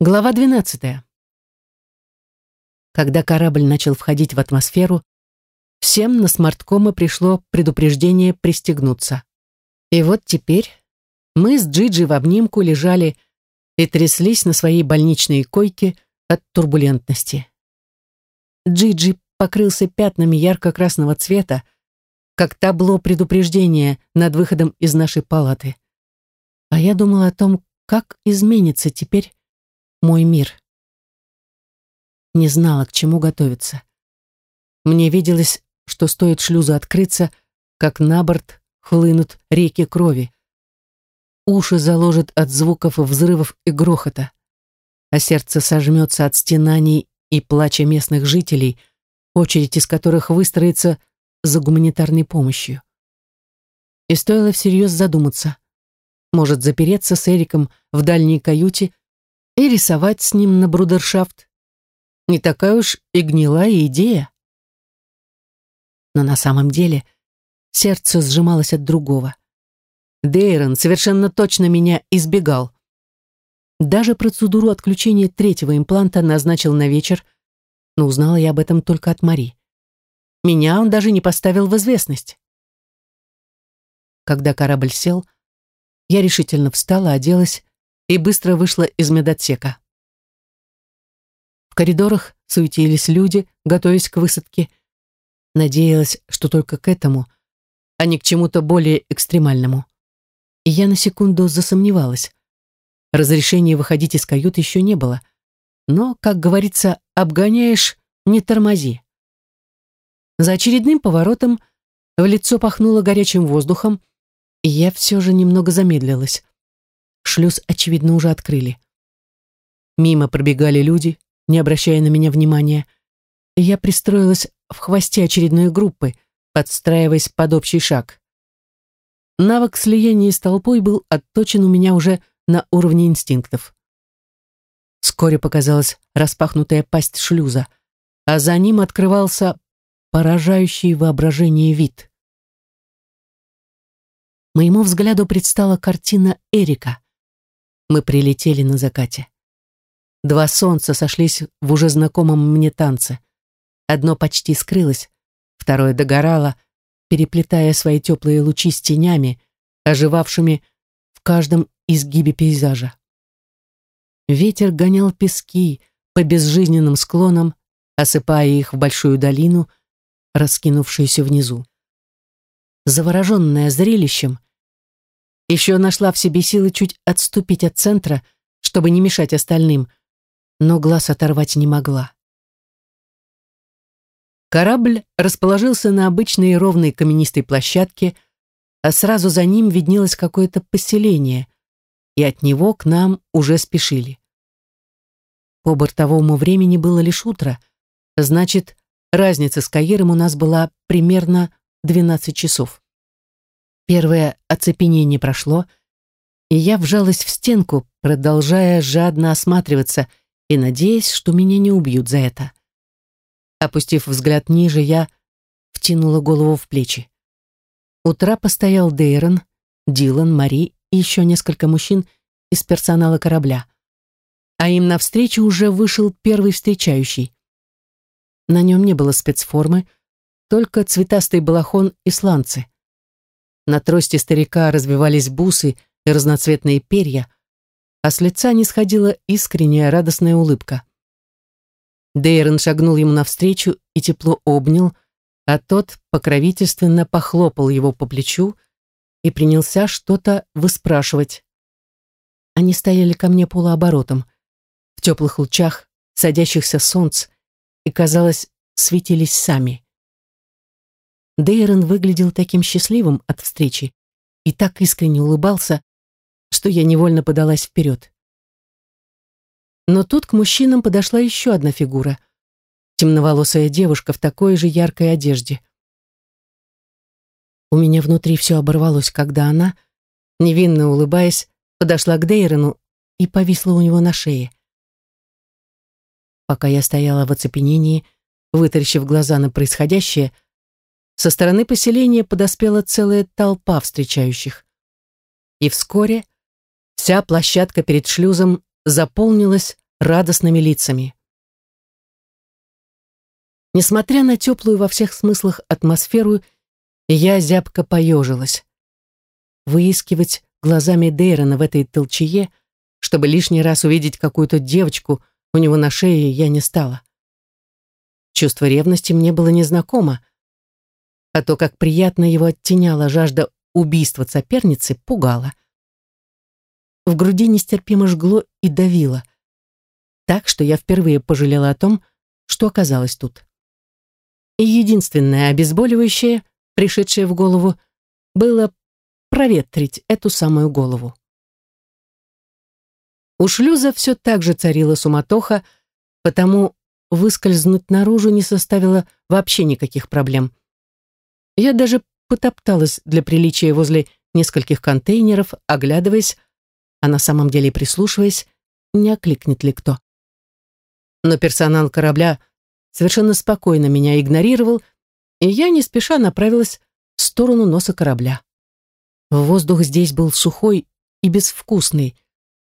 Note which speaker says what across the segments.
Speaker 1: Глава 12. Когда корабль начал входить в атмосферу, всем на смарткомы пришло предупреждение пристегнуться. И вот теперь мы с Джиджи в обнимку лежали и тряслись на своей больничной койке от турбулентности. Джиджи покрылся пятнами ярко-красного цвета, как табло предупреждения над выходом из нашей палаты. А я думала о том, как изменится теперь мой мир. Не знала, к чему готовиться. Мне виделось, что стоит шлюзу открыться, как на борт хлынут реки крови. Уши заложат от звуков взрывов и грохота, а сердце сожмется от стенаний и плача местных жителей, очередь из которых выстроится за гуманитарной помощью. И стоило всерьез задуматься. Может, запереться с Эриком в дальней каюте и рисовать с ним на брудершафт. Не такая уж и гнилая идея. Но на самом деле сердце сжималось от другого. Дейрон совершенно точно меня избегал. Даже процедуру отключения третьего импланта назначил на вечер, но узнала я об этом только от Мари. Меня он даже не поставил в известность. Когда корабль сел, я решительно встала, оделась и быстро вышла из медотсека. В коридорах суетились люди, готовясь к высадке. Надеялась, что только к этому, а не к чему-то более экстремальному. И я на секунду засомневалась. Разрешения выходить из кают еще не было. Но, как говорится, обгоняешь, не тормози. За очередным поворотом в лицо пахнуло горячим воздухом, и я все же немного замедлилась. Шлюз, очевидно, уже открыли. Мимо пробегали люди, не обращая на меня внимания, я пристроилась в хвосте очередной группы, подстраиваясь под общий шаг. Навык слияния с толпой был отточен у меня уже на уровне инстинктов. Вскоре показалась распахнутая пасть шлюза, а за ним открывался поражающий воображение вид. Моему взгляду предстала картина Эрика мы прилетели на закате. Два солнца сошлись в уже знакомом мне танце. Одно почти скрылось, второе догорало, переплетая свои теплые лучи с тенями, оживавшими в каждом изгибе пейзажа. Ветер гонял пески по безжизненным склонам, осыпая их в большую долину, раскинувшуюся внизу. Завороженная зрелищем, еще нашла в себе силы чуть отступить от центра, чтобы не мешать остальным, но глаз оторвать не могла. Корабль расположился на обычной ровной каменистой площадке, а сразу за ним виднелось какое-то поселение, и от него к нам уже спешили. По бортовому времени было лишь утро, значит, разница с Каиром у нас была примерно 12 часов. Первое оцепенение прошло, и я вжалась в стенку, продолжая жадно осматриваться и надеясь, что меня не убьют за это. Опустив взгляд ниже, я втянула голову в плечи. У трапа стоял Дейрон, Дилан, Мари и еще несколько мужчин из персонала корабля. А им навстречу уже вышел первый встречающий. На нем не было спецформы, только цветастый балахон и сланцы. На трости старика развивались бусы и разноцветные перья, а с лица не сходила искренняя радостная улыбка. Дейрон шагнул ему навстречу и тепло обнял, а тот покровительственно похлопал его по плечу и принялся что-то выспрашивать. Они стояли ко мне полуоборотом, в теплых лучах садящихся солнц, и, казалось, светились сами. Дейрон выглядел таким счастливым от встречи и так искренне улыбался, что я невольно подалась вперед. Но тут к мужчинам подошла еще одна фигура. Темноволосая девушка в такой же яркой одежде. У меня внутри все оборвалось, когда она, невинно улыбаясь, подошла к Дейрону и повисла у него на шее. Пока я стояла в оцепенении, вытаращив глаза на происходящее, со стороны поселения подоспела целая толпа встречающих. И вскоре вся площадка перед шлюзом заполнилась радостными лицами. Несмотря на теплую во всех смыслах атмосферу, я зябко поежилась. Выискивать глазами Дейрона в этой толчее, чтобы лишний раз увидеть какую-то девочку у него на шее, я не стала. Чувство ревности мне было незнакомо, а то, как приятно его оттеняла жажда убийства соперницы, пугало. В груди нестерпимо жгло и давило, так что я впервые пожалела о том, что оказалась тут. И единственное обезболивающее, пришедшее в голову, было проветрить эту самую голову. У шлюза все так же царила суматоха, потому выскользнуть наружу не составило вообще никаких проблем. Я даже потопталась для приличия возле нескольких контейнеров, оглядываясь, а на самом деле прислушиваясь, не окликнет ли кто. Но персонал корабля совершенно спокойно меня игнорировал, и я не спеша направилась в сторону носа корабля. Воздух здесь был сухой и безвкусный,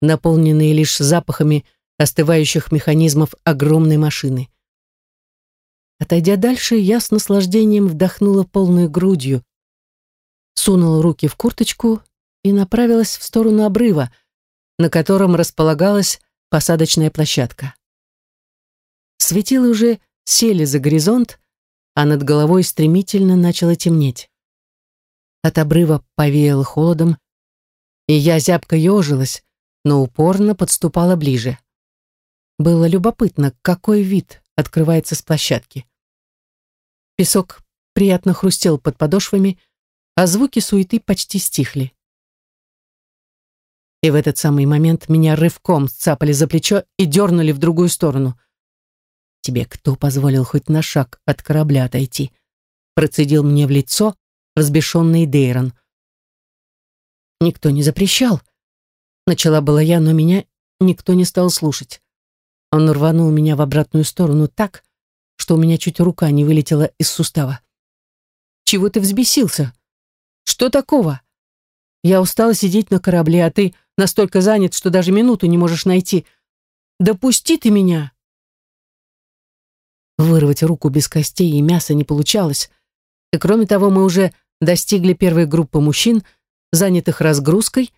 Speaker 1: наполненный лишь запахами остывающих механизмов огромной машины. Отойдя дальше, я с наслаждением вдохнула полной грудью, сунула руки в курточку и направилась в сторону обрыва, на котором располагалась посадочная площадка. Светило уже сели за горизонт, а над головой стремительно начало темнеть. От обрыва повеяло холодом, и я зябко ежилась, но упорно подступала ближе. Было любопытно, какой вид открывается с площадки. Песок приятно хрустел под подошвами, а звуки суеты почти стихли. И в этот самый момент меня рывком сцапали за плечо и дернули в другую сторону. «Тебе кто позволил хоть на шаг от корабля отойти?» Процедил мне в лицо взбешенный Дейрон. «Никто не запрещал», — начала была я, но меня никто не стал слушать. Он рванул меня в обратную сторону так, что у меня чуть рука не вылетела из сустава. «Чего ты взбесился? Что такого? Я устала сидеть на корабле, а ты настолько занят, что даже минуту не можешь найти. Допусти ты меня!» Вырвать руку без костей и мяса не получалось. И кроме того, мы уже достигли первой группы мужчин, занятых разгрузкой,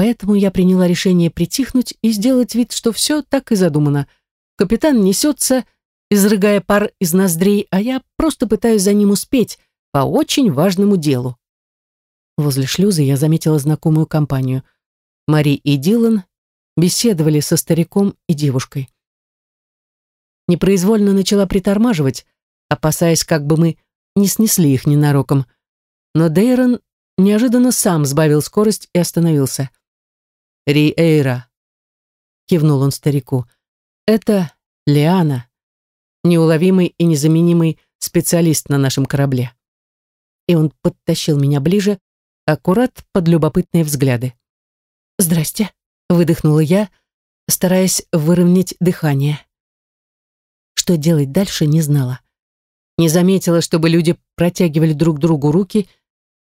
Speaker 1: Поэтому я приняла решение притихнуть и сделать вид, что все так и задумано. Капитан несется, изрыгая пар из ноздрей, а я просто пытаюсь за ним успеть по очень важному делу. Возле шлюза я заметила знакомую компанию. Мари и Дилан беседовали со стариком и девушкой. Непроизвольно начала притормаживать, опасаясь, как бы мы не снесли их ненароком. Но Дейрон неожиданно сам сбавил скорость и остановился. Риэйра», — кивнул он старику. «Это Лиана, неуловимый и незаменимый специалист на нашем корабле». И он подтащил меня ближе, аккурат под любопытные взгляды. «Здрасте», — выдохнула я, стараясь выровнять дыхание. Что делать дальше, не знала. Не заметила, чтобы люди протягивали друг другу руки,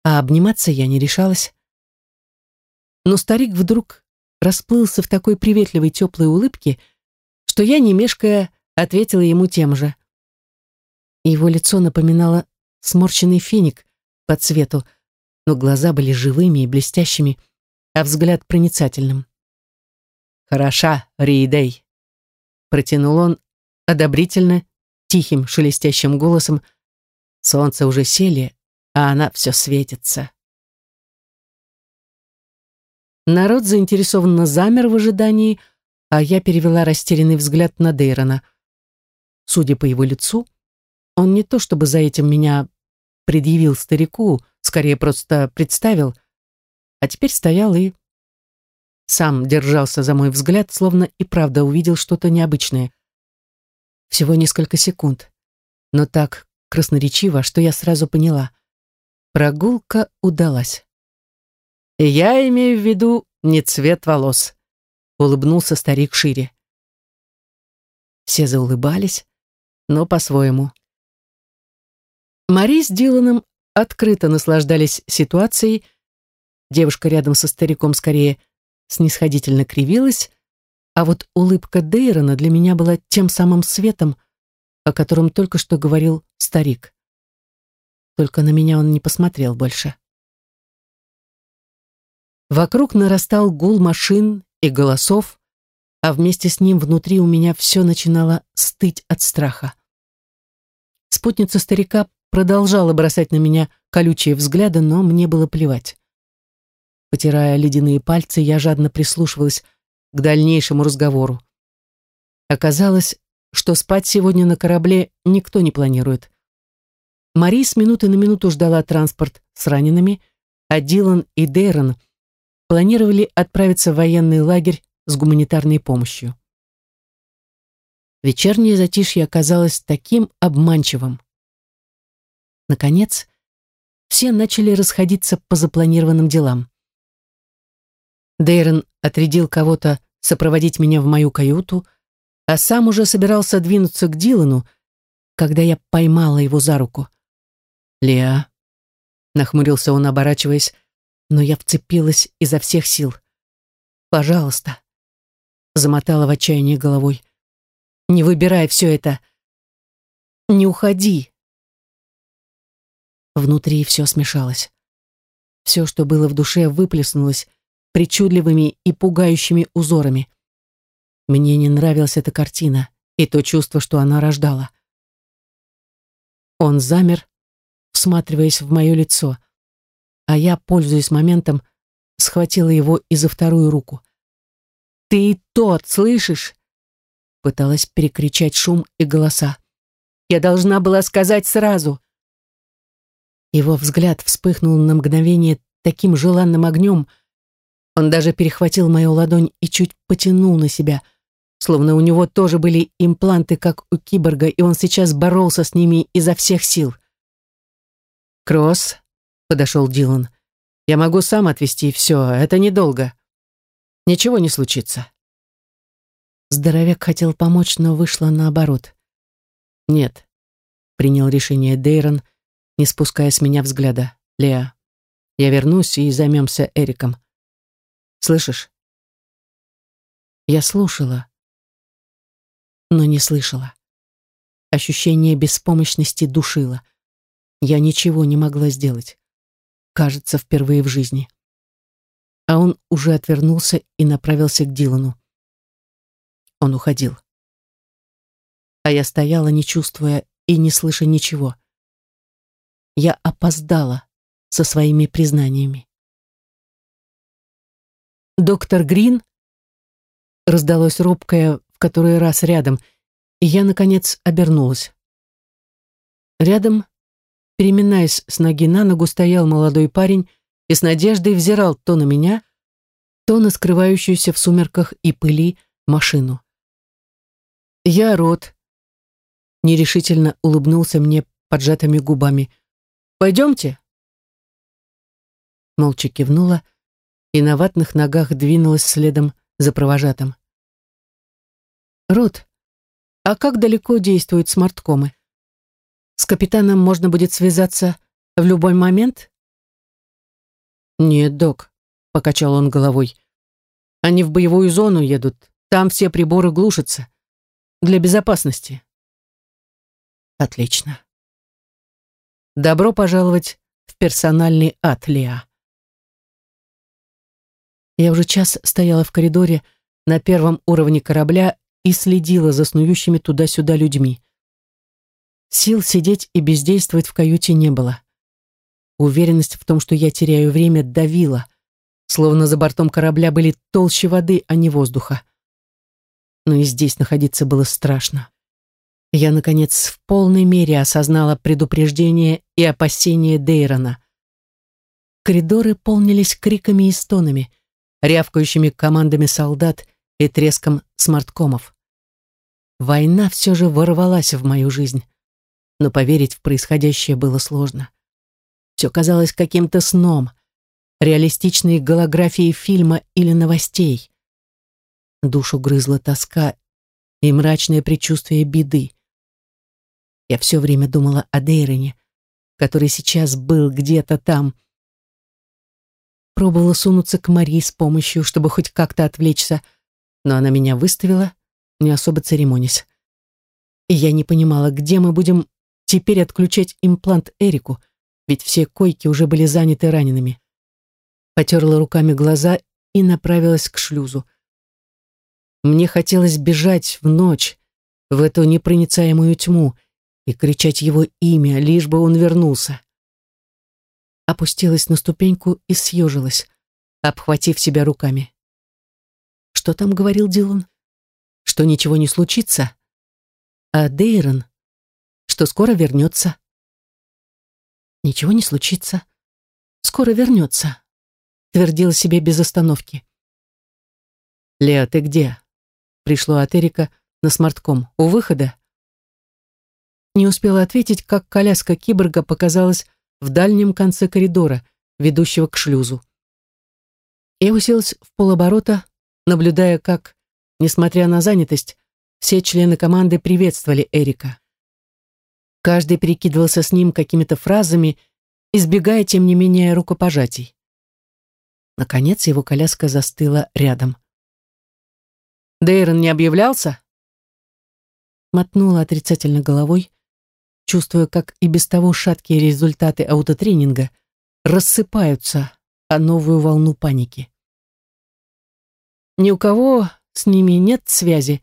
Speaker 1: а обниматься я не решалась. Но старик вдруг расплылся в такой приветливой теплой улыбке, что я, не мешкая, ответила ему тем же. Его лицо напоминало сморщенный финик по цвету, но глаза были живыми и блестящими, а взгляд проницательным. «Хороша, Риидей», — протянул он одобрительно, тихим шелестящим голосом. «Солнце уже сели, а она все светится». Народ заинтересованно замер в ожидании, а я перевела растерянный взгляд на Дейрона. Судя по его лицу, он не то чтобы за этим меня предъявил старику, скорее просто представил, а теперь стоял и сам держался за мой взгляд, словно и правда увидел что-то необычное. Всего несколько секунд, но так красноречиво, что я сразу поняла. Прогулка удалась. «Я имею в виду не цвет волос», — улыбнулся старик шире. Все заулыбались, но по-своему. Мари с Диланом открыто наслаждались ситуацией. Девушка рядом со стариком скорее снисходительно кривилась, А вот улыбка Дейрона для меня была тем самым светом, о котором только что говорил старик. Только на меня он не посмотрел больше. Вокруг нарастал гул машин и голосов, а вместе с ним внутри у меня все начинало стыть от страха. Спутница старика продолжала бросать на меня колючие взгляды, но мне было плевать. Потирая ледяные пальцы, я жадно прислушивалась к дальнейшему разговору. Оказалось, что спать сегодня на корабле никто не планирует. Мари с минуты на минуту ждала транспорт с ранеными, а Дилан и Дейрон планировали отправиться в военный лагерь с гуманитарной помощью. Вечернее затишье оказалось таким обманчивым. Наконец, все начали расходиться по запланированным делам. Дейрон отрядил кого-то сопроводить меня в мою каюту, а сам уже собирался двинуться к Дилану, когда я поймала его за руку. «Леа», — нахмурился он, оборачиваясь, но я вцепилась изо всех сил. «Пожалуйста», — замотала в отчаянии головой, — «не выбирай все это. Не уходи». Внутри все смешалось. Все, что было в душе, выплеснулось причудливыми и пугающими узорами. Мне не нравилась эта картина и то чувство, что она рождала. Он замер, всматриваясь в мое лицо, а я, пользуясь моментом, схватила его и за вторую руку. «Ты тот, слышишь?» Пыталась перекричать шум и голоса. «Я должна была сказать сразу!» Его взгляд вспыхнул на мгновение таким желанным огнем, он даже перехватил мою ладонь и чуть потянул на себя, словно у него тоже были импланты, как у киборга, и он сейчас боролся с ними изо всех сил. «Кросс», — подошел Дилан, — «я могу сам отвезти все, это недолго. Ничего не случится». Здоровяк хотел помочь, но вышло наоборот. «Нет», — принял решение Дейрон, не спуская с меня взгляда. «Леа, я вернусь и займемся Эриком. Слышишь?» Я слушала, но не слышала. Ощущение беспомощности душило. Я ничего не могла сделать. Кажется, впервые в жизни. А он уже отвернулся и направился к Дилану. Он уходил. А я стояла, не чувствуя и не слыша ничего. Я опоздала со своими признаниями. «Доктор Грин?» Раздалось робкое в который раз рядом, и я, наконец, обернулась. Рядом, переминаясь с ноги на ногу, стоял молодой парень и с надеждой взирал то на меня, то на скрывающуюся в сумерках и пыли машину. «Я Рот», — нерешительно улыбнулся мне поджатыми губами. «Пойдемте?» Молча кивнула, — и на ватных ногах двинулась следом за провожатым. «Рот, а как далеко действуют смарткомы? С капитаном можно будет связаться в любой момент?» «Нет, док», — покачал он головой. «Они в боевую зону едут, там все приборы глушатся. Для безопасности». «Отлично. Добро пожаловать в персональный ад, Леа». Я уже час стояла в коридоре на первом уровне корабля и следила за снующими туда-сюда людьми. Сил сидеть и бездействовать в каюте не было. Уверенность в том, что я теряю время, давила, словно за бортом корабля были толще воды, а не воздуха. Но и здесь находиться было страшно. Я, наконец, в полной мере осознала предупреждение и опасения Дейрона. Коридоры полнились криками и стонами — рявкающими командами солдат и треском смарткомов. Война все же ворвалась в мою жизнь, но поверить в происходящее было сложно. Все казалось каким-то сном, реалистичной голографией фильма или новостей. Душу грызла тоска и мрачное предчувствие беды. Я все время думала о Дейроне, который сейчас был где-то там, Пробовала сунуться к Мари с помощью, чтобы хоть как-то отвлечься, но она меня выставила, не особо церемонясь. И я не понимала, где мы будем теперь отключать имплант Эрику, ведь все койки уже были заняты ранеными. Потерла руками глаза и направилась к шлюзу. Мне хотелось бежать в ночь, в эту непроницаемую тьму, и кричать его имя, лишь бы он вернулся. Опустилась на ступеньку и съежилась, обхватив себя руками. Что там говорил Дилан? Что ничего не случится? А Дейрон? Что скоро вернется? Ничего не случится. Скоро вернется, твердила себе без остановки. «Леа, ты где?» Пришло от Эрика на смартком. «У выхода?» Не успела ответить, как коляска киборга показалась в дальнем конце коридора, ведущего к шлюзу. Я уселась в полоборота, наблюдая, как, несмотря на занятость, все члены команды приветствовали Эрика. Каждый перекидывался с ним какими-то фразами, избегая, тем не менее, рукопожатий. Наконец его коляска застыла рядом. «Дейрон не объявлялся?» Мотнула отрицательно головой, чувствуя, как и без того шаткие результаты аутотренинга рассыпаются о новую волну паники. «Ни у кого с ними нет связи»,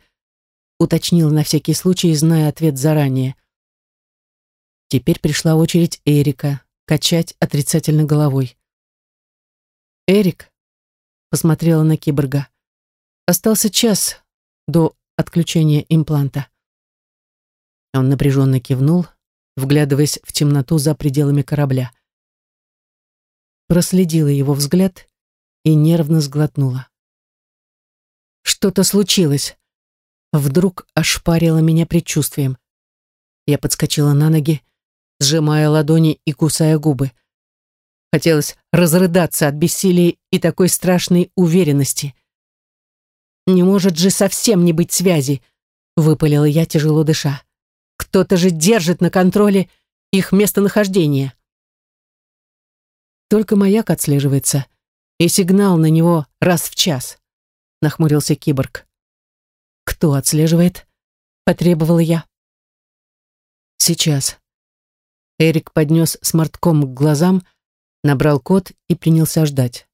Speaker 1: уточнил на всякий случай, зная ответ заранее. Теперь пришла очередь Эрика качать отрицательно головой. «Эрик», — посмотрела на киборга, — «остался час до отключения импланта». Он напряженно кивнул, вглядываясь в темноту за пределами корабля. Проследила его взгляд и нервно сглотнула. Что-то случилось. Вдруг ошпарило меня предчувствием. Я подскочила на ноги, сжимая ладони и кусая губы. Хотелось разрыдаться от бессилия и такой страшной уверенности. «Не может же совсем не быть связи!» — выпалила я, тяжело дыша. Кто-то же держит на контроле их местонахождение. Только маяк отслеживается, и сигнал на него раз в час, нахмурился киборг. Кто отслеживает? Потребовала я. Сейчас. Эрик поднес смартком к глазам, набрал код и принялся ждать.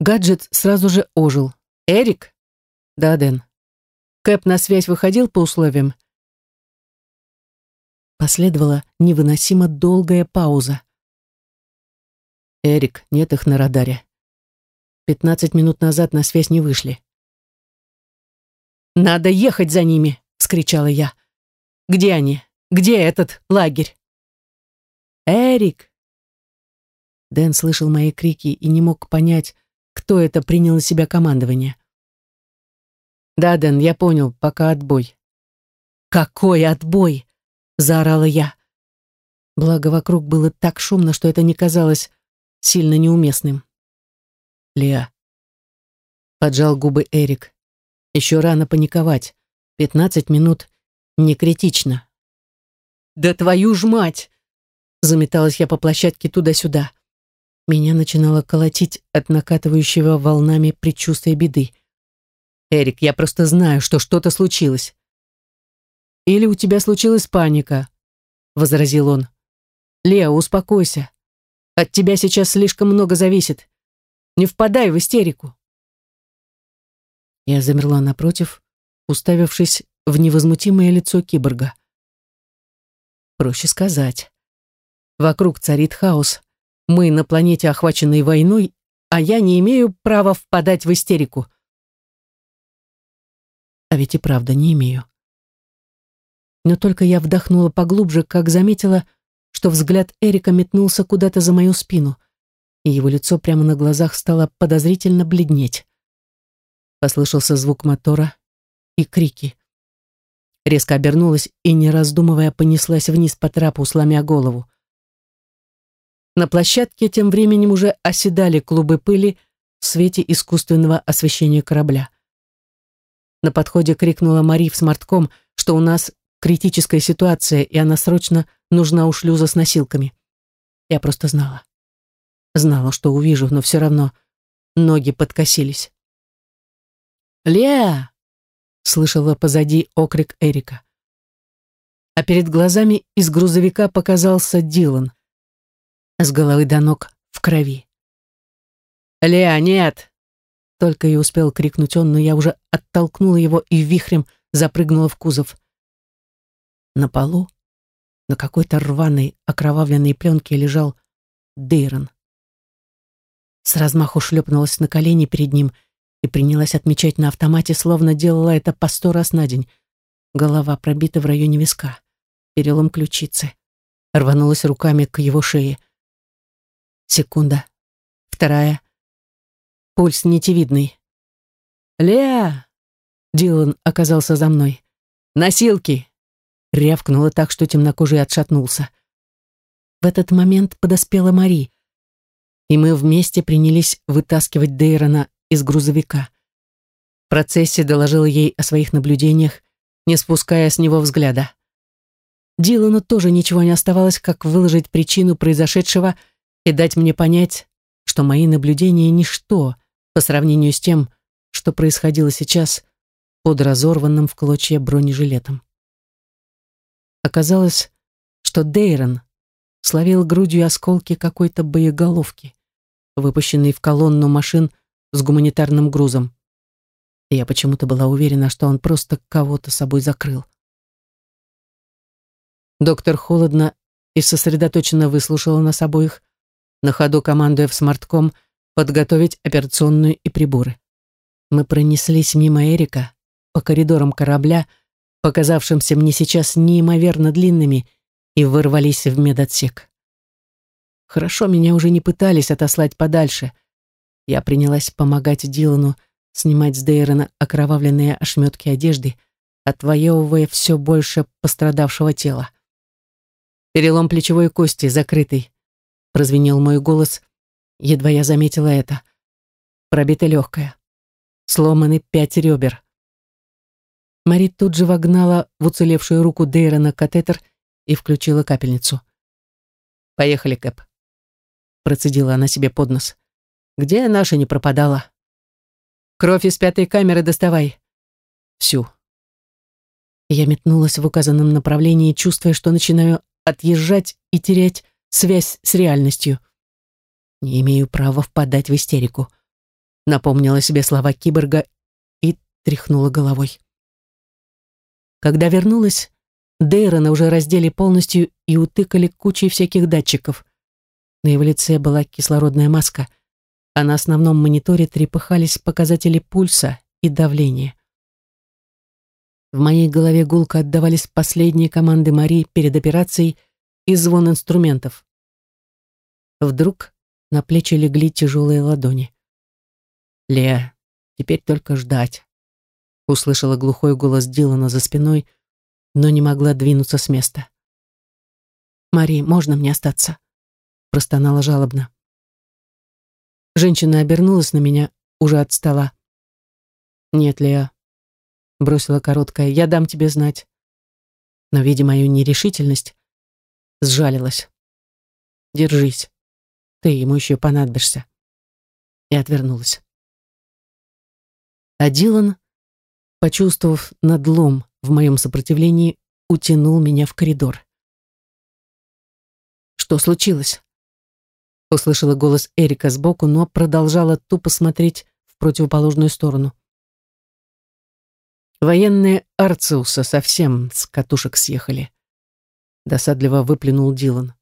Speaker 1: Гаджет сразу же ожил. «Эрик?» «Да, Дэн». «Кэп на связь выходил по условиям?» Последовала невыносимо долгая пауза. «Эрик, нет их на радаре. Пятнадцать минут назад на связь не вышли». «Надо ехать за ними!» — вскричала я. «Где они? Где этот лагерь?» «Эрик!» Дэн слышал мои крики и не мог понять, кто это принял на себя командование. «Да, Дэн, я понял, пока отбой». «Какой отбой?» заорала я. Благо вокруг было так шумно, что это не казалось сильно неуместным. Леа. Поджал губы Эрик. Еще рано паниковать. Пятнадцать минут не критично. Да твою ж мать! Заметалась я по площадке туда-сюда. Меня начинало колотить от накатывающего волнами предчувствия беды. «Эрик, я просто знаю, что что-то случилось. «Или у тебя случилась паника», — возразил он. «Лео, успокойся. От тебя сейчас слишком много зависит. Не впадай в истерику». Я замерла напротив, уставившись в невозмутимое лицо киборга. Проще сказать. Вокруг царит хаос. Мы на планете, охваченной войной, а я не имею права впадать в истерику. А ведь и правда не имею. Но только я вдохнула поглубже, как заметила, что взгляд Эрика метнулся куда-то за мою спину, и его лицо прямо на глазах стало подозрительно бледнеть. Послышался звук мотора и крики. Резко обернулась и, не раздумывая, понеслась вниз по трапу, сломя голову. На площадке тем временем уже оседали клубы пыли в свете искусственного освещения корабля. На подходе крикнула Мари в смартком, что у нас критическая ситуация, и она срочно нужна у шлюза с носилками. Я просто знала. Знала, что увижу, но все равно ноги подкосились. Леа!» Слышала позади окрик Эрика. А перед глазами из грузовика показался Дилан. С головы до ног в крови. «Леа, нет!» Только и успел крикнуть он, но я уже оттолкнула его и вихрем запрыгнула в кузов. На полу, на какой-то рваной, окровавленной пленке лежал Дейрон. С размаху шлепнулась на колени перед ним и принялась отмечать на автомате, словно делала это по сто раз на день. Голова пробита в районе виска, перелом ключицы. Рванулась руками к его шее. Секунда. Вторая. Пульс нитевидный. «Леа!» Дилан оказался за мной. «Носилки!» Рявкнула так, что темнокожий отшатнулся. В этот момент подоспела Мари, и мы вместе принялись вытаскивать Дейрона из грузовика. В процессе доложила ей о своих наблюдениях, не спуская с него взгляда. Дилану тоже ничего не оставалось, как выложить причину произошедшего и дать мне понять, что мои наблюдения — ничто по сравнению с тем, что происходило сейчас под разорванным в клочья бронежилетом. Оказалось, что Дейрон словил грудью осколки какой-то боеголовки, выпущенной в колонну машин с гуманитарным грузом. Я почему-то была уверена, что он просто кого-то собой закрыл. Доктор холодно и сосредоточенно выслушала нас обоих, на ходу командуя в смартком подготовить операционную и приборы. Мы пронеслись мимо Эрика по коридорам корабля, показавшимся мне сейчас неимоверно длинными, и вырвались в медотсек. Хорошо, меня уже не пытались отослать подальше — я принялась помогать Дилану снимать с Дейрона окровавленные ошметки одежды, отвоевывая все больше пострадавшего тела. «Перелом плечевой кости закрытый», — прозвенел мой голос, едва я заметила это. Пробита легкая. Сломаны пять ребер. Мари тут же вогнала в уцелевшую руку Дейрона катетер и включила капельницу. «Поехали, Кэп», — процедила она себе под нос. Где наша не пропадала? Кровь из пятой камеры доставай. Всю. Я метнулась в указанном направлении, чувствуя, что начинаю отъезжать и терять связь с реальностью. Не имею права впадать в истерику. Напомнила себе слова киборга и тряхнула головой. Когда вернулась, Дейрона уже раздели полностью и утыкали кучей всяких датчиков. На его лице была кислородная маска — а на основном мониторе трепыхались показатели пульса и давления. В моей голове гулко отдавались последние команды Мари перед операцией и звон инструментов. Вдруг на плечи легли тяжелые ладони. «Леа, теперь только ждать», — услышала глухой голос Дилана за спиной, но не могла двинуться с места. «Мари, можно мне остаться?» — простонала жалобно. Женщина обернулась на меня уже от стола. «Нет, Леа», — бросила короткая, — «я дам тебе знать». Но, видя мою нерешительность, сжалилась. «Держись, ты ему еще понадобишься». И отвернулась. А Дилан, почувствовав надлом в моем сопротивлении, утянул меня в коридор. «Что случилось?» Услышала голос Эрика сбоку, но продолжала тупо смотреть в противоположную сторону. Военные Арциуса совсем с катушек съехали. Досадливо выплюнул Дилан.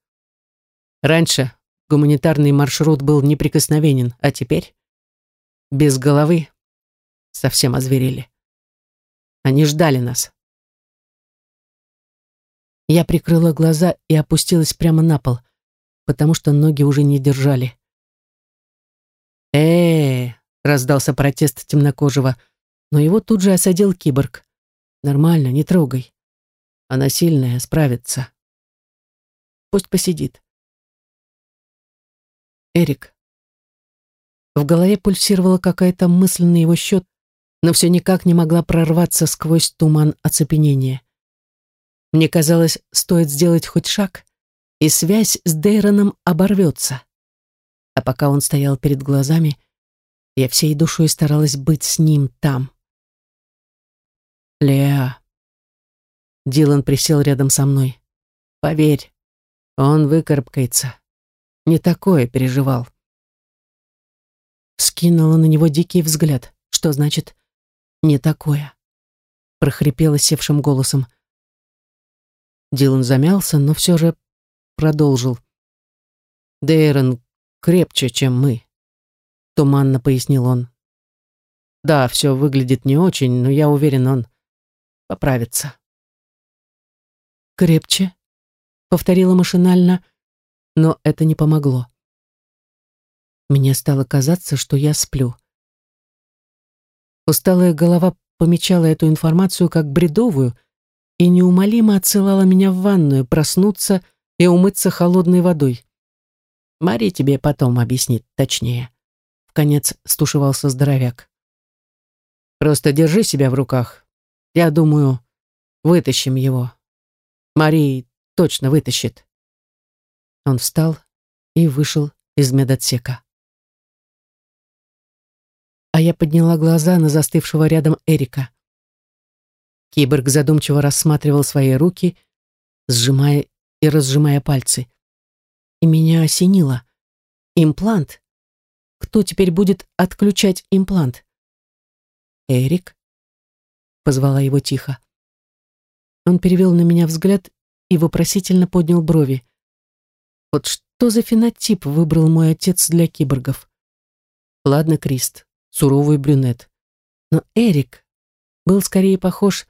Speaker 1: Раньше гуманитарный маршрут был неприкосновенен, а теперь без головы совсем озверели. Они ждали нас. Я прикрыла глаза и опустилась прямо на пол — потому что ноги уже не держали. э, -э, раздался протест темнокожего, но его тут же осадил киборг. «Нормально, не трогай. Она сильная, справится. Пусть посидит». «Эрик». В голове пульсировала какая-то мысль на его счет, но все никак не могла прорваться сквозь туман оцепенения. Мне казалось, стоит сделать хоть шаг, и связь с Дейроном оборвется. А пока он стоял перед глазами, я всей душой старалась быть с ним там. «Леа», Дилан присел рядом со мной. «Поверь, он выкарабкается. Не такое переживал». Скинула на него дикий взгляд. Что значит «не такое»? Прохрипела севшим голосом. Дилан замялся, но все же продолжил. Дейрон крепче, чем мы, туманно пояснил он. Да, все выглядит не очень, но я уверен, он поправится. Крепче, повторила машинально, но это не помогло. Мне стало казаться, что я сплю. Усталая голова помечала эту информацию как бредовую и неумолимо отсылала меня в ванную проснуться и умыться холодной водой. Мари тебе потом объяснит точнее. В конец стушевался здоровяк. Просто держи себя в руках. Я думаю, вытащим его. Мари точно вытащит. Он встал и вышел из медотсека. А я подняла глаза на застывшего рядом Эрика. Киборг задумчиво рассматривал свои руки, сжимая и разжимая пальцы. И меня осенило. Имплант. Кто теперь будет отключать имплант? Эрик? Позвала его тихо. Он перевел на меня взгляд и вопросительно поднял брови. Вот что за фенотип выбрал мой отец для киборгов? Ладно, Крист, суровый брюнет. Но Эрик был скорее похож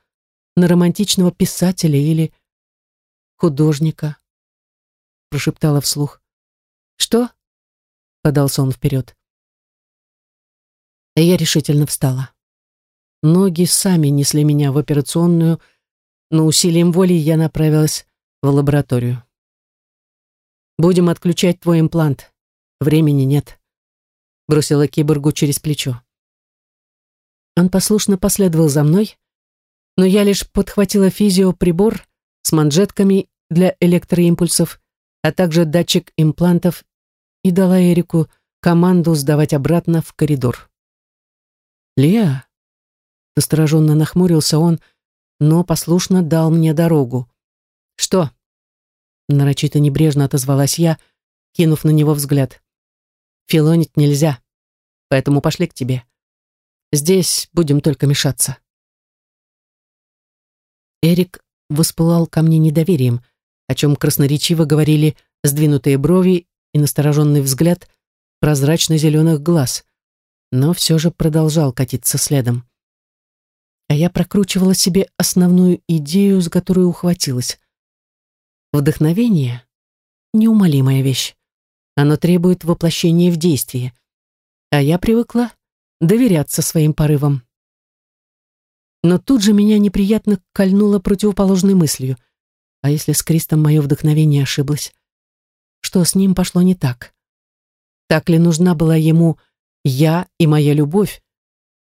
Speaker 1: на романтичного писателя или художника, прошептала вслух. Что? Подался он вперед. Я решительно встала. Ноги сами несли меня в операционную, но усилием воли я направилась в лабораторию. «Будем отключать твой имплант. Времени нет», — бросила киборгу через плечо. Он послушно последовал за мной, но я лишь подхватила физиоприбор с манжетками для электроимпульсов, а также датчик имплантов и дала Эрику команду сдавать обратно в коридор. «Леа?» Настороженно нахмурился он, но послушно дал мне дорогу. «Что?» Нарочито небрежно отозвалась я, кинув на него взгляд. «Филонить нельзя, поэтому пошли к тебе. Здесь будем только мешаться». Эрик воспылал ко мне недоверием, о чем красноречиво говорили сдвинутые брови и настороженный взгляд прозрачно-зеленых глаз, но все же продолжал катиться следом. А я прокручивала себе основную идею, с которой ухватилась. Вдохновение — неумолимая вещь. Оно требует воплощения в действие. А я привыкла доверяться своим порывам. Но тут же меня неприятно кольнуло противоположной мыслью. А если с Кристом мое вдохновение ошиблось? Что с ним пошло не так? Так ли нужна была ему я и моя любовь,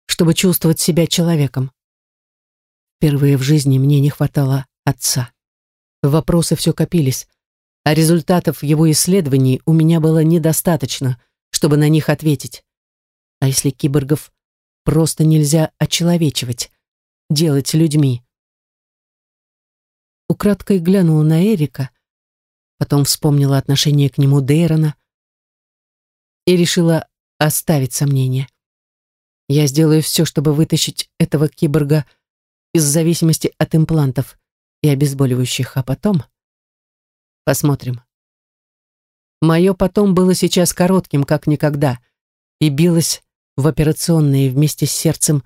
Speaker 1: чтобы чувствовать себя человеком? Впервые в жизни мне не хватало отца. Вопросы все копились, а результатов его исследований у меня было недостаточно, чтобы на них ответить. А если киборгов просто нельзя очеловечивать? Делать людьми. Украдкой глянула на Эрика, потом вспомнила отношение к нему Дейрона и решила оставить сомнения. Я сделаю все, чтобы вытащить этого киборга из зависимости от имплантов и обезболивающих, а потом... Посмотрим. Мое потом было сейчас коротким, как никогда, и билось в операционной вместе с сердцем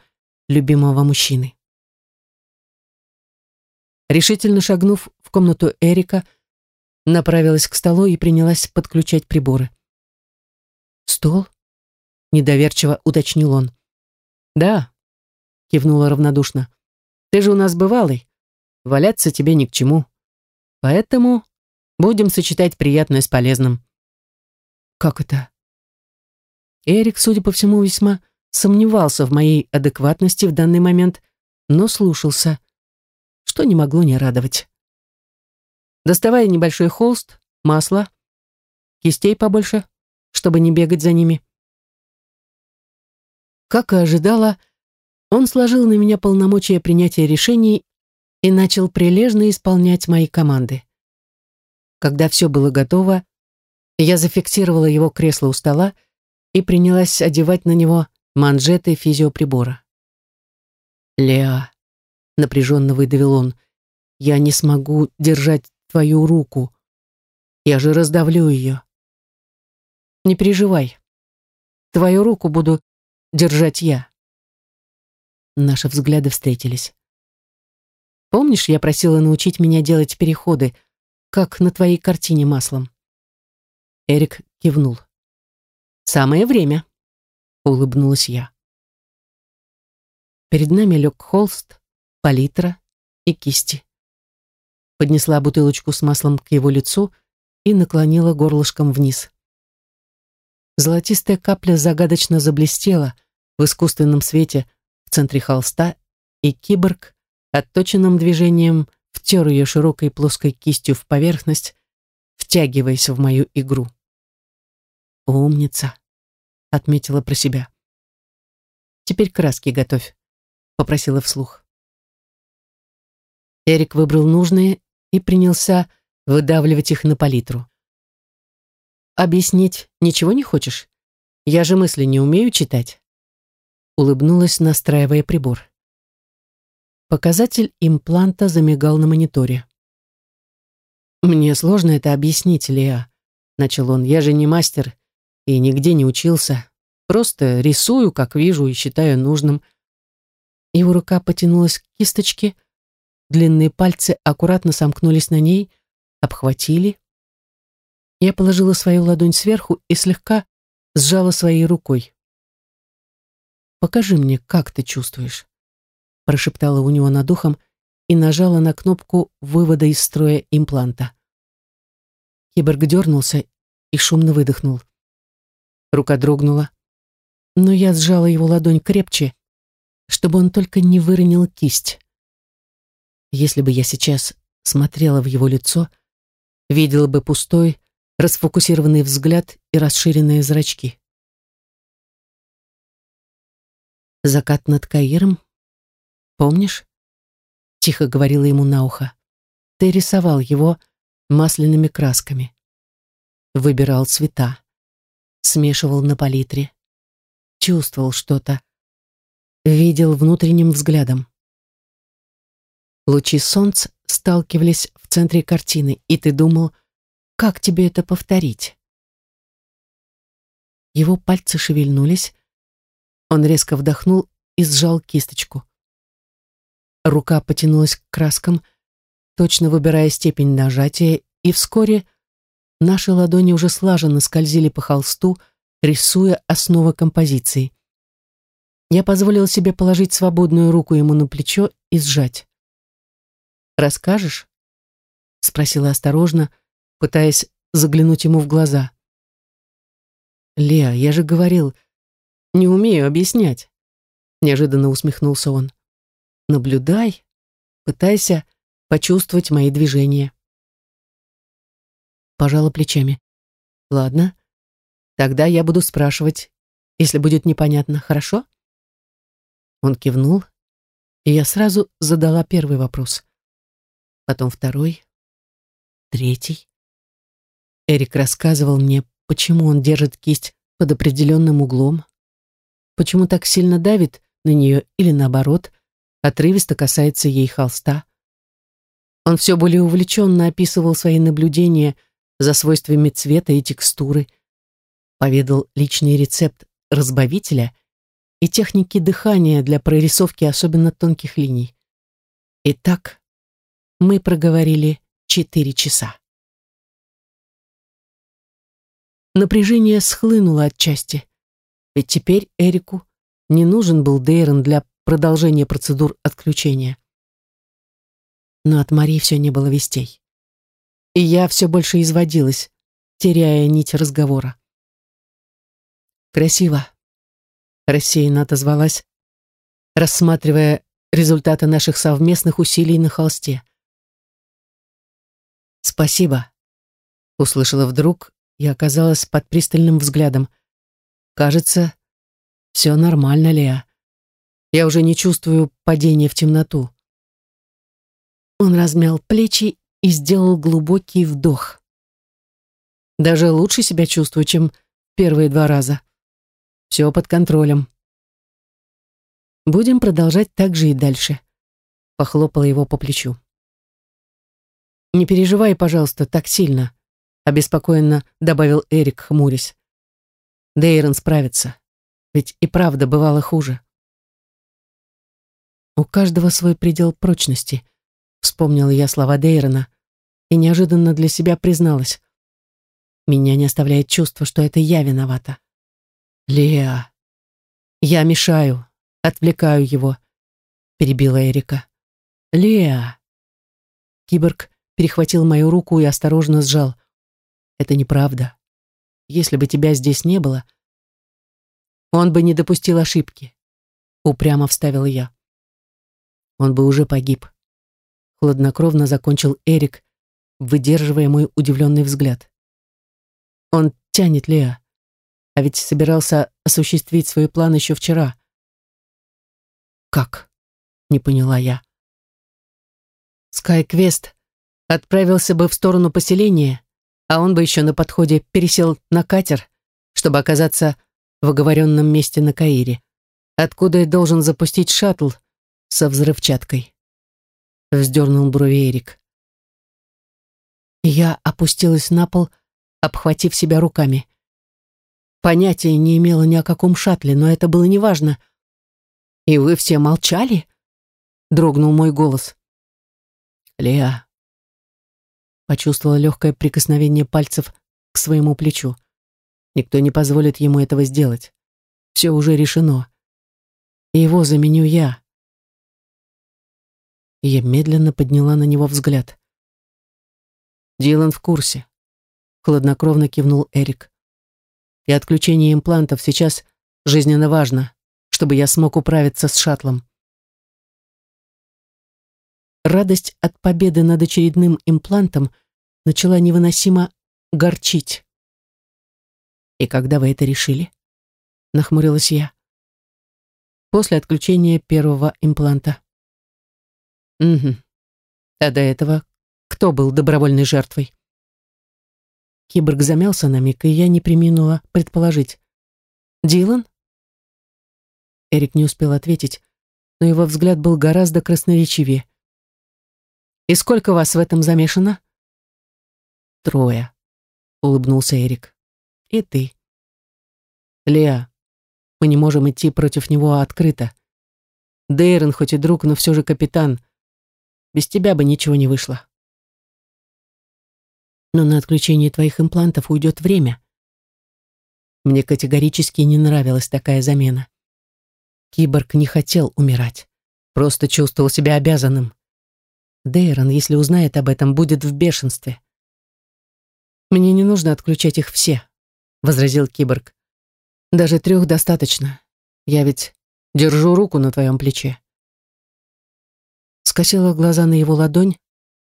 Speaker 1: любимого мужчины. Решительно шагнув в комнату Эрика, направилась к столу и принялась подключать приборы. «Стол?» — недоверчиво уточнил он. «Да», — кивнула равнодушно. «Ты же у нас бывалый. Валяться тебе ни к чему. Поэтому будем сочетать приятное с полезным». «Как это?» Эрик, судя по всему, весьма сомневался в моей адекватности в данный момент, но слушался что не могло не радовать. Доставая небольшой холст, масло, кистей побольше, чтобы не бегать за ними. Как и ожидала, он сложил на меня полномочия принятия решений и начал прилежно исполнять мои команды. Когда все было готово, я зафиксировала его кресло у стола и принялась одевать на него манжеты физиоприбора. «Леа», — напряженно выдавил он, — «я не смогу держать твою руку. Я же раздавлю ее». «Не переживай. Твою руку буду держать я». Наши взгляды встретились. «Помнишь, я просила научить меня делать переходы, как на твоей картине маслом?» Эрик кивнул. «Самое время», — улыбнулась я. Перед нами лег холст, палитра и кисти. Поднесла бутылочку с маслом к его лицу и наклонила горлышком вниз. Золотистая капля загадочно заблестела в искусственном свете в центре холста, и киборг отточенным движением втер ее широкой плоской кистью в поверхность, втягиваясь в мою игру. «Умница», — отметила про себя. «Теперь краски готовь», — попросила вслух. Эрик выбрал нужные и принялся выдавливать их на палитру. «Объяснить ничего не хочешь? Я же мысли не умею читать». Улыбнулась, настраивая прибор. Показатель импланта замигал на мониторе. «Мне сложно это объяснить, Леа», — начал он. «Я же не мастер и нигде не учился. Просто рисую, как вижу, и считаю нужным». Его рука потянулась к кисточке, длинные пальцы аккуратно сомкнулись на ней, обхватили. Я положила свою ладонь сверху и слегка сжала своей рукой. «Покажи мне, как ты чувствуешь», — прошептала у него над ухом и нажала на кнопку вывода из строя импланта. Киборг дернулся и шумно выдохнул. Рука дрогнула, но я сжала его ладонь крепче, чтобы он только не выронил кисть. Если бы я сейчас смотрела в его лицо, видела бы пустой, расфокусированный взгляд и расширенные зрачки. Закат над Каиром? Помнишь? Тихо говорила ему на ухо. Ты рисовал его масляными красками. Выбирал цвета смешивал на палитре. Чувствовал что-то. Видел внутренним взглядом. Лучи солнца сталкивались в центре картины, и ты думал, как тебе это повторить? Его пальцы шевельнулись. Он резко вдохнул и сжал кисточку. Рука потянулась к краскам, точно выбирая степень нажатия, и вскоре Наши ладони уже слаженно скользили по холсту, рисуя основы композиции. Я позволил себе положить свободную руку ему на плечо и сжать. «Расскажешь?» — спросила осторожно, пытаясь заглянуть ему в глаза. «Леа, я же говорил, не умею объяснять», — неожиданно усмехнулся он. «Наблюдай, пытайся почувствовать мои движения» пожала плечами. Ладно, тогда я буду спрашивать, если будет непонятно, хорошо? Он кивнул, и я сразу задала первый вопрос. Потом второй, третий. Эрик рассказывал мне, почему он держит кисть под определенным углом, почему так сильно давит на нее или наоборот, отрывисто касается ей холста. Он все более увлеченно описывал свои наблюдения за свойствами цвета и текстуры, поведал личный рецепт разбавителя и техники дыхания для прорисовки особенно тонких линий. Итак, мы проговорили четыре часа. Напряжение схлынуло отчасти, ведь теперь Эрику не нужен был Дейрон для продолжения процедур отключения. Но от Марии все не было вестей и я все больше изводилась, теряя нить разговора. «Красиво», — рассеянно отозвалась, рассматривая результаты наших совместных усилий на холсте. «Спасибо», — услышала вдруг и оказалась под пристальным взглядом. «Кажется, все нормально, Леа. Я уже не чувствую падения в темноту». Он размял плечи и сделал глубокий вдох. Даже лучше себя чувствую, чем первые два раза. Все под контролем. Будем продолжать так же и дальше. Похлопала его по плечу. Не переживай, пожалуйста, так сильно, обеспокоенно добавил Эрик, хмурясь. Дейрон справится. Ведь и правда бывало хуже. У каждого свой предел прочности, вспомнила я слова Дейрона и неожиданно для себя призналась. Меня не оставляет чувство, что это я виновата. Леа, я мешаю, отвлекаю его, перебила Эрика. Леа. Киборг перехватил мою руку и осторожно сжал. Это неправда. Если бы тебя здесь не было, он бы не допустил ошибки. Упрямо вставила я. Он бы уже погиб. Хладнокровно закончил Эрик, выдерживая мой удивленный взгляд. Он тянет Леа. А ведь собирался осуществить свой план еще вчера. Как? Не поняла я. Скайквест отправился бы в сторону поселения, а он бы еще на подходе пересел на катер, чтобы оказаться в оговоренном месте на Каире, откуда и должен запустить шаттл со взрывчаткой. Вздернул брови Эрик. Я опустилась на пол, обхватив себя руками. Понятия не имела ни о каком шаттле, но это было неважно. «И вы все молчали?» — дрогнул мой голос. «Леа». Почувствовала легкое прикосновение пальцев к своему плечу. Никто не позволит ему этого сделать. Все уже решено. И его заменю я. И я медленно подняла на него взгляд. Дилан в курсе хладнокровно кивнул Эрик. И отключение имплантов сейчас жизненно важно, чтобы я смог управиться с шаттлом. Радость от победы над очередным имплантом начала невыносимо горчить. «И когда вы это решили?» — нахмурилась я. «После отключения первого импланта». «Угу. А до этого кто был добровольной жертвой?» Киборг замялся на миг, и я не приминула предположить. «Дилан?» Эрик не успел ответить, но его взгляд был гораздо красноречивее. «И сколько вас в этом замешано?» «Трое», — улыбнулся Эрик. «И ты». «Леа, мы не можем идти против него открыто. Дейрон хоть и друг, но все же капитан. Без тебя бы ничего не вышло» но на отключение твоих имплантов уйдет время. Мне категорически не нравилась такая замена. Киборг не хотел умирать, просто чувствовал себя обязанным. Дейрон, если узнает об этом, будет в бешенстве. «Мне не нужно отключать их все», — возразил киборг. «Даже трех достаточно. Я ведь держу руку на твоем плече». Скосила глаза на его ладонь,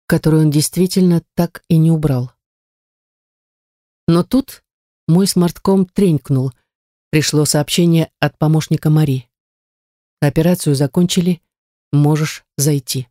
Speaker 1: которую он действительно так и не убрал. Но тут мой смартком тренькнул. Пришло сообщение от помощника Мари. Операцию закончили, можешь зайти.